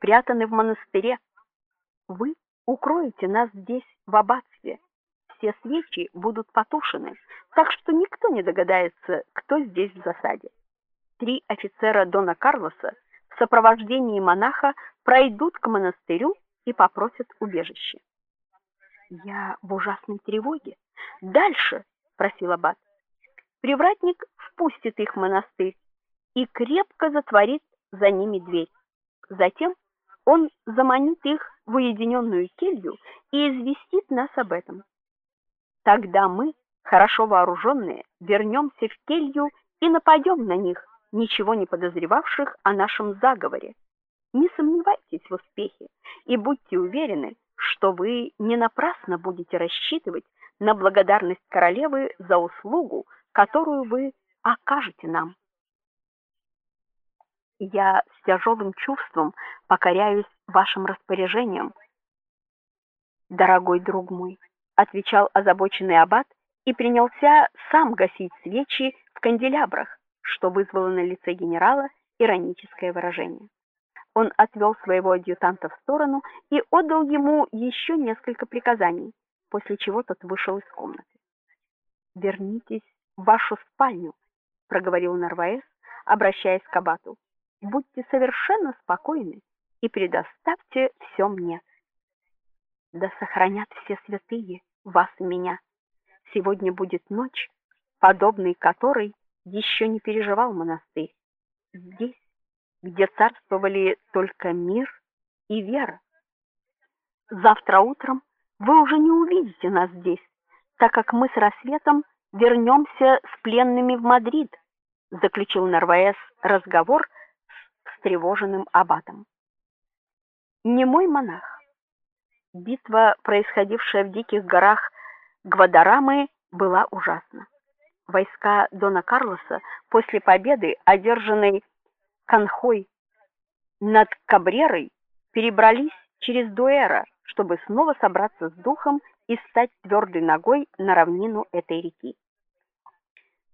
спрятаны в монастыре. Вы укроете нас здесь в аббатстве. Все свечи будут потушены, так что никто не догадается, кто здесь в засаде. Три офицера дона Карлоса в сопровождении монаха пройдут к монастырю и попросят убежище. Я в ужасной тревоге. Дальше, просил аббат. Привратник впустит их в монастырь и крепко затворит за ними дверь. Затем он заманит их в уединенную келью и известит нас об этом. Тогда мы, хорошо вооруженные, вернемся в келью и нападем на них, ничего не подозревавших о нашем заговоре. Не сомневайтесь в успехе и будьте уверены, что вы не напрасно будете рассчитывать на благодарность королевы за услугу, которую вы окажете нам. Я с тяжелым чувством покоряюсь вашим распоряжениям, дорогой друг мой, отвечал озабоченный аббат и принялся сам гасить свечи в канделябрах, что вызвало на лице генерала ироническое выражение. Он отвел своего адъютанта в сторону и отдал ему еще несколько приказаний, после чего тот вышел из комнаты. "Вернитесь в вашу спальню", проговорил Нарваес, обращаясь к абату. "Будьте совершенно спокойны и предоставьте все мне. Да сохранят все святые вас и меня. Сегодня будет ночь, подобной которой еще не переживал монастырь. Здесь где царствовали только мир и вера. Завтра утром вы уже не увидите нас здесь, так как мы с рассветом вернемся с пленными в Мадрид, заключил Нарваес разговор встревоженным аббатом. Не мой монах. Битва, происходившая в диких горах Гвадарамы, была ужасна. Войска дона Карлоса после победы, одержанной Конхой над Кабрерой перебрались через Дуэра, чтобы снова собраться с духом и стать твердой ногой на равнину этой реки.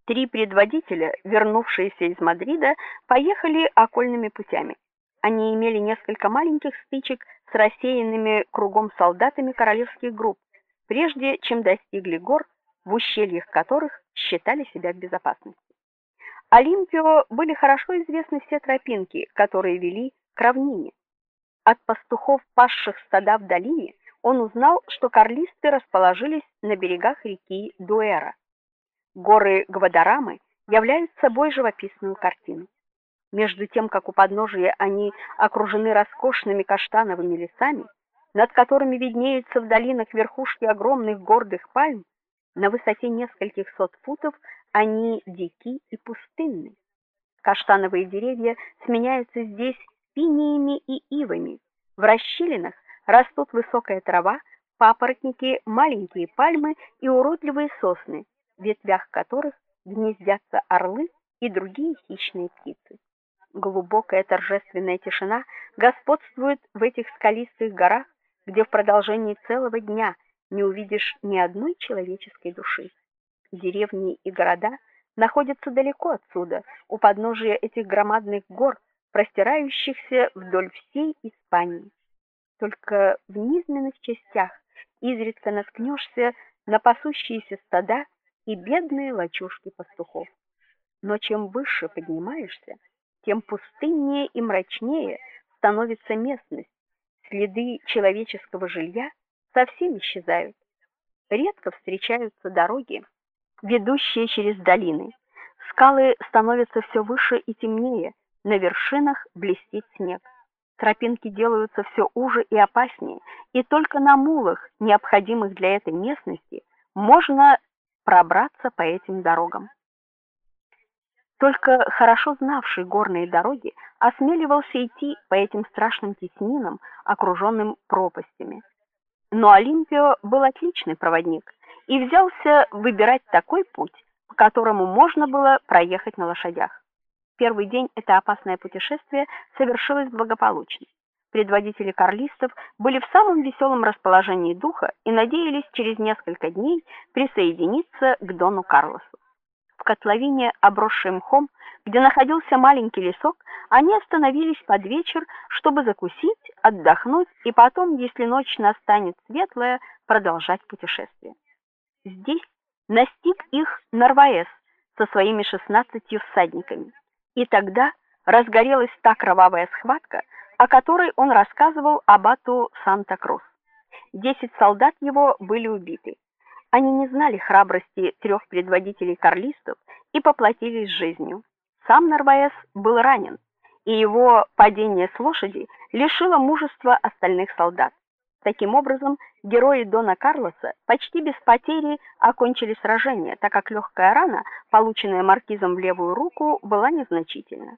Три предводителя, вернувшиеся из Мадрида, поехали окольными путями. Они имели несколько маленьких стычек с рассеянными кругом солдатами королевских групп, прежде чем достигли гор, в ущельях которых считали себя в безопасности. Олимпио были хорошо известны все тропинки, которые вели к равнине. От пастухов, пасших стада в долине, он узнал, что карлисты расположились на берегах реки Дуэра. Горы Гвадарамы являют собой живописную картину. Между тем, как у подножия они окружены роскошными каштановыми лесами, над которыми виднеются в долинах верхушки огромных гордых пальм, на высоте нескольких сот футов они дики и пустынны. Каштановые деревья сменяются здесь пиниями и ивами. В расщелинах растут высокая трава, папоротники, маленькие пальмы и уродливые сосны, ветвях которых гнездятся орлы и другие хищные птицы. Глубокая торжественная тишина господствует в этих скалистых горах, где в продолжении целого дня не увидишь ни одной человеческой души. Деревни и города находятся далеко отсюда, у подножия этих громадных гор, простирающихся вдоль всей Испании. Только в низменных частях изредка наткнешься на пасущиеся стада и бедные лачушки пастухов. Но чем выше поднимаешься, тем пустыннее и мрачнее становится местность. Следы человеческого жилья совсем исчезают. Редко встречаются дороги, ведущие через долины. Скалы становятся все выше и темнее, на вершинах блестит снег. Тропинки делаются все уже и опаснее, и только на мулах, необходимых для этой местности, можно пробраться по этим дорогам. Только хорошо знавший горные дороги осмеливался идти по этим страшным теснинам, окруженным пропастями. Но Олимпио был отличный проводник и взялся выбирать такой путь, по которому можно было проехать на лошадях. Первый день это опасное путешествие совершилось благополучно. Предводители карлистов были в самом веселом расположении духа и надеялись через несколько дней присоединиться к дону Карлосу. котловине, обросшей мхом, где находился маленький лесок, они остановились под вечер, чтобы закусить, отдохнуть и потом, если ночь настанет светлая, продолжать путешествие. Здесь настиг их Нарваэс со своими шестнадцатью всадниками. И тогда разгорелась та кровавая схватка, о которой он рассказывал аббату Санта-Крус. Десять солдат его были убиты. Они не знали храбрости трех предводителей карлистов и поплатились жизнью. Сам Нарваэс был ранен, и его падение с лошади лишило мужества остальных солдат. Таким образом, герои Дона Карлоса почти без потери окончили сражение, так как легкая рана, полученная маркизом в левую руку, была незначительна.